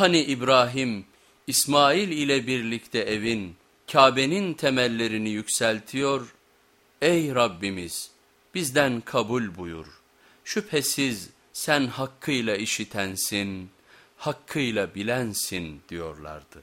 Hani İbrahim İsmail ile birlikte evin Kabe'nin temellerini yükseltiyor. Ey Rabbimiz bizden kabul buyur. Şüphesiz sen hakkıyla işitensin, hakkıyla bilensin diyorlardı.